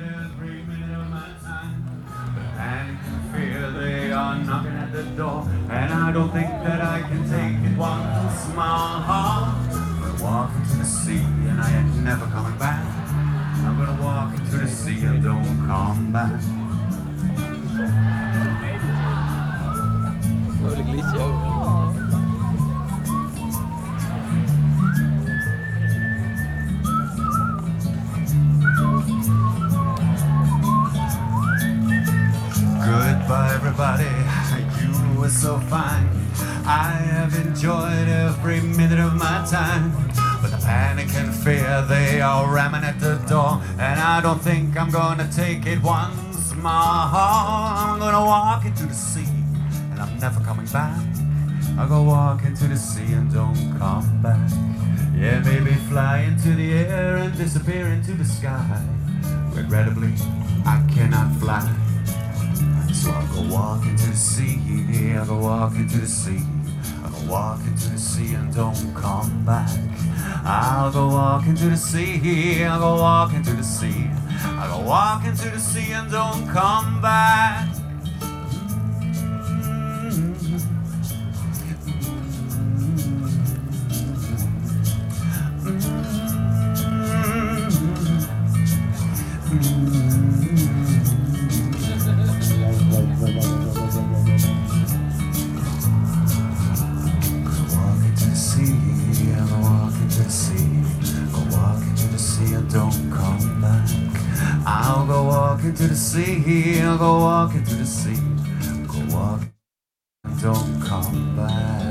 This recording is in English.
every minute of my time. And I can feel they are knocking at the door. And I don't think that I can take it one small heart. I walk into the sea and I ain't never coming back. I'm gonna walk into the sea and don't come back. You were so fine. I have enjoyed every minute of my time. But the panic and fear, they are ramming at the door. And I don't think I'm gonna take it once more. I'm gonna walk into the sea, and I'm never coming back. I'll go walk into the sea and don't come back. Yeah, maybe fly into the air and disappear into the sky. Regrettably, I cannot fly. So I'll go walk into the sea, I'll go walk into the sea, I'll go walk into the sea and don't come back. I'll go walk into the sea, I'll go walk into the sea, I'll go walk into the sea and don't come back. The sea, go walk into the sea and don't come back. I'll go walk into the sea, I'll go walk into the sea, go walk and don't come back.